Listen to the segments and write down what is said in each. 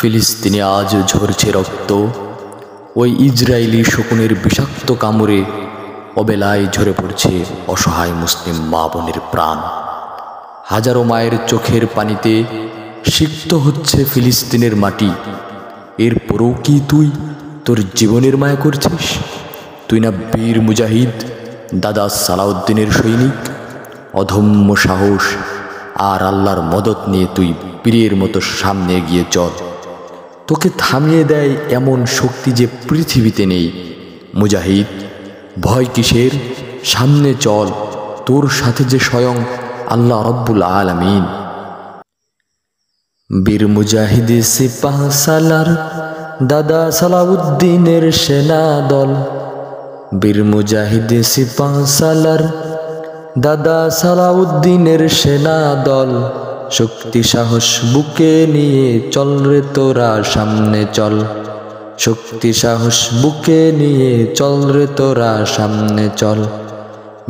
ফিলিস্তিনে আজ ঝরছে রক্ত। ওই ইসরায়েলি শকুনের বিষাক্ত কামড়ে অবেলায় ঝরে পড়ছে অসহায় মুসলিম মা বোনের প্রাণ। হাজারো মায়ের চোখের পানিতে সিক্ত হচ্ছে ফিলিস্তিনের মাটি। এরপরও কি তুই তোর জীবনের মায়া করছিস? তুই না বীর মুজাহিদ, দাদা সালাউদ্দিনের সৈনিক? অধম্য সাহস আর আল্লাহর মদত নিয়ে তুই বীরের মতো সামনে এগিয়ে চল। তোকে থামিয়ে দেয় এমন শক্তি যে পৃথিবীতে নেই। মুজাহিদ, ভয় কিসের? সামনে চল, তোর সাথে যে স্বয়ং আল্লাহ রব্বুল আলামিন। বীর মুজাহিদ সিপাহ সালার দাদা সালাউদ্দিনের সেনা দল। বীর মুজাহিদ সিপাহ সালার দাদা সালাউদ্দিনের সেনা দল। শক্তি সাহস বুকে নিয়ে চল রে তোরা, সামনে চল। শক্তি সাহস বুকে নিয়ে চল রে তোরা, সামনে চল।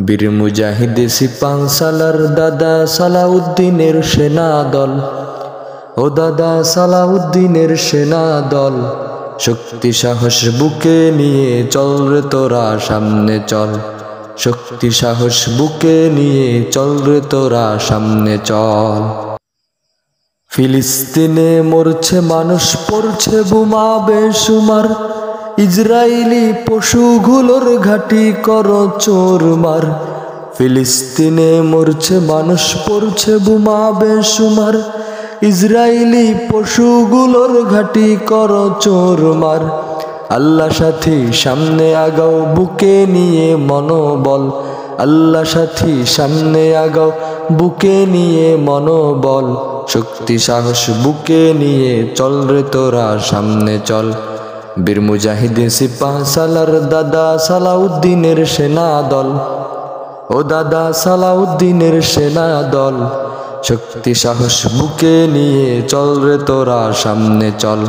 বীর মুজাহিদ সিপাহ সালার দাদা সালাউদ্দিনের সেনা দল। ও দাদা সালাউদ্দিনের সেনা দল, শক্তি সাহস বুকে নিয়ে চল রে তোরা, সামনে চল। শক্তি সাহস বুকে নিয়ে চল রে তোরা, সামনে চল। ফিলিস্তিনে মরছে মানুষ, পড়ছে বোমা বেসুমার ইসরায়েলি পশুগুলোর ঘাটি কর চোর মার। ফিলিস্তিনে মরছে মানুষ, পড়ছে বোমা বেসুমার ইসরায়েলি পশুগুলোর ঘাটি কর চোর মার। আল্লাহ সাথী, সামনে আগাও, বুকে নিয়ে মনোবল। আল্লাহ সাথী, সামনে আগাও, বুকে নিয়ে মনোবল। শক্তি, সাহস, বুকে নিয়ে চল রে তোরা, সামনে চল। বীর মুজাহিদ সিপাহ, সালার দাদা, সালাউদ্দিনের সেনা দল। ও দাদা, সালাউদ্দিনের সেনা দল। শক্তি, সাহস, বুকে নিয়ে চল রে তোরা, সামনে চল।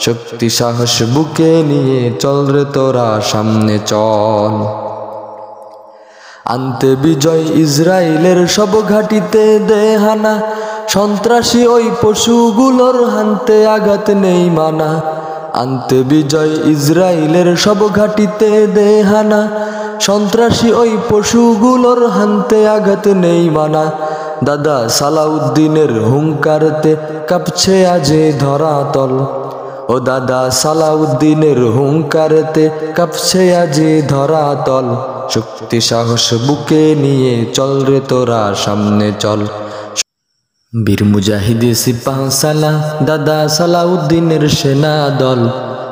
শক্তি, সাহস, বুকে নিয়ে চল রে তোরা, সামনে চল। আনতে বিজয় ইসরায়েলের সব ঘাটিতে দেহানা। সন্ত্রাসী ওই পশুগুলোর হানতে আঘাত নেই মানা। আনতে বিজয় ইসরায়েলের সব ঘাটিতে দেহানা। সন্ত্রাসী ওই পশুগুলোর হানতে আঘাত নেই মানা। দাদা সালাউদ্দিনের হুঙ্কারতে কাঁপছে আজে ধরাতল। ও দাদা সালাউদ্দিনের হুঙ্কারতে কাঁপছে আজি ধরাতল। শক্তি সাহস বুকে নিয়ে চল রে তোরা, সামনে চল। বীর মুজাহিদ সিপাহ সালা, দাদা সালাউদ্দিনের সেনা দল।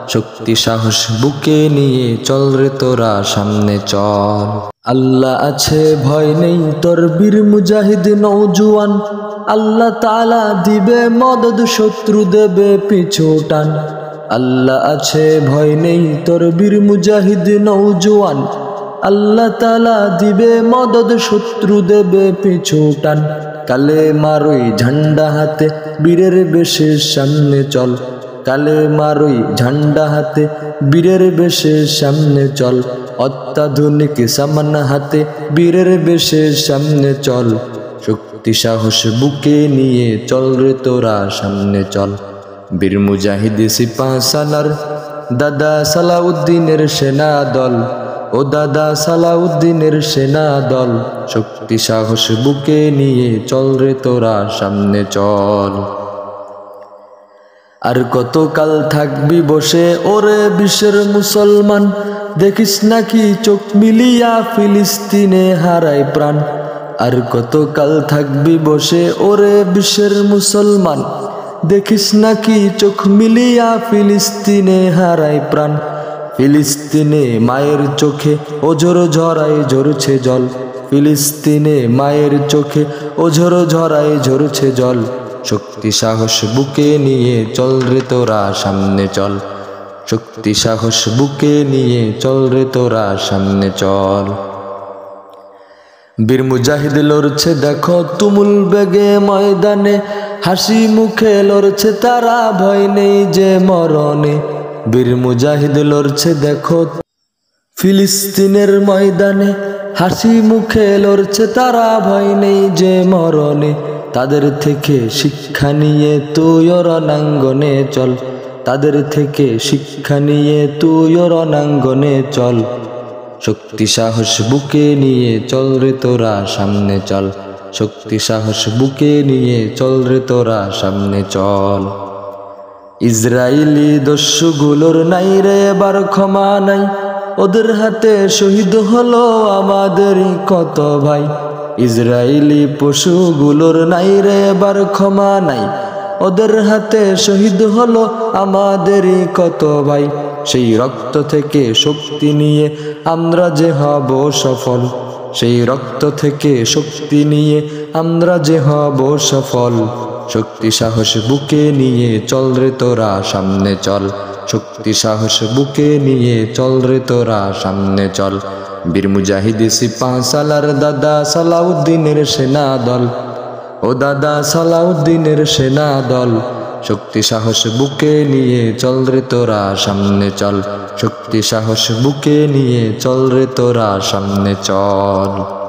শক্তি সাহস বুকে নিয়ে চল রে তোরা, সামনে চল। আল্লাহ আছে, ভয় নেই তোর বীর মুজাহিদ নৌজুয়ান আল্লাহ তালা দিবে মদদ, শত্রু দেবে পিছু টান। আল্লাহ আছে, ভয় নেই তোর বীর মুজাহিদ নৌজুয়ান আল্লাহ তালা দিবে মদদ, শত্রু দেবে পিছু টান। কালে মারুই ঝান্ডা হাতে বীরের বেশে সামনে চল। কালে মারুই ঝান্ডা হাতে বীরের বেশে সামনে চল। অত্যাধুনিক সামান হাতে বীরের বেশে সামনে চল। শক্তি, সাহস বুকে নিয়ে চল রে তোরা, সামনে চল। বীর মুজাহিদ সিপা সালার দাদা সালাউদ্দিনের সেনা দল। ও দাদা সালাউদ্দিনের সেনা দল, শক্তি সাহস বুকে নিয়ে চল রে তোরা সামনে চল। আর কতকাল থাকবি বসে ওরে বিশ্বের মুসলমান, দেখিস নাকি চোখ মিলিয়া ফিলিস্তিনে হারায় প্রাণ। আর কতকাল থাকবি বসে ওরে বিশ্বের মুসলমান, দেখিস নাকি চোখ মিলিয়া ফিলিস্তিনে হারায় প্রাণ। ফিলিস্তিনে মায়ের চোখে ওঝর ঝরায় ঝরছে জল। ফিলিস্তিনে মায়ের চোখে ওঝর ঝরায় ঝরছে জল। শক্তি সাহস বুকে নিয়ে চল রে তোরা, সামনে চল। শক্তি সাহস বুকে নিয়ে চল রে তোরা, সামনে চল। বীর মুজাহিদ লড়ছে দেখো তুমুল বেগে ময়দানে। হাসি মুখে লড়ছে তারা, ভয় নেই যে মরণে। বীর মুজাহিদ লড়ছে দেখো। ফিলিস্তিনের ময়দানে হাসি মুখে লড়ছে তারা, ভয় নেই যে মরণে। তাদের থেকে শিক্ষা নিয়ে তুই রণাঙ্গনে চল। তাদের থেকে শিক্ষা নিয়ে তুই রণাঙ্গনে চল। শক্তি সাহস বুকে নিয়ে চল রে তোরা, সামনে চল। শক্তি সাহস বুকে নিয়ে চল রে তোরা, সামনে চল। ইসরায়েলি দস্যুগুলোর নাই রে, এবার ক্ষমা নাই। ওদের হাতে শহীদ হলো আমাদেরই কত ভাই। ইসরায়েলি পশুগুলোর নাই রে, এবার ক্ষমা নাই। ওদের হাতে শহীদ হলো আমাদেরই কত ভাই। সেই রক্ত থেকে শক্তি নিয়ে আমরা যে হব সফল। সেই রক্ত থেকে শক্তি নিয়ে আমরা যে হব সফল। শক্তি সাহস বুকে নিয়ে চল রে তোরা, সামনে চল। শক্তি সাহস বুকে নিয়ে চল রে তোরা, সামনে চল। বীর মুজাহিদ সিপা সালার দাদা সালাউদ্দিনের সেনা দল। ও দাদা সালাউদ্দিনের সেনা দল। শক্তি সাহস বুকে নিয়ে চল রে তোরা, সামনে চল। শক্তি সাহস বুকে নিয়ে চল রে তোরা, সামনে চল।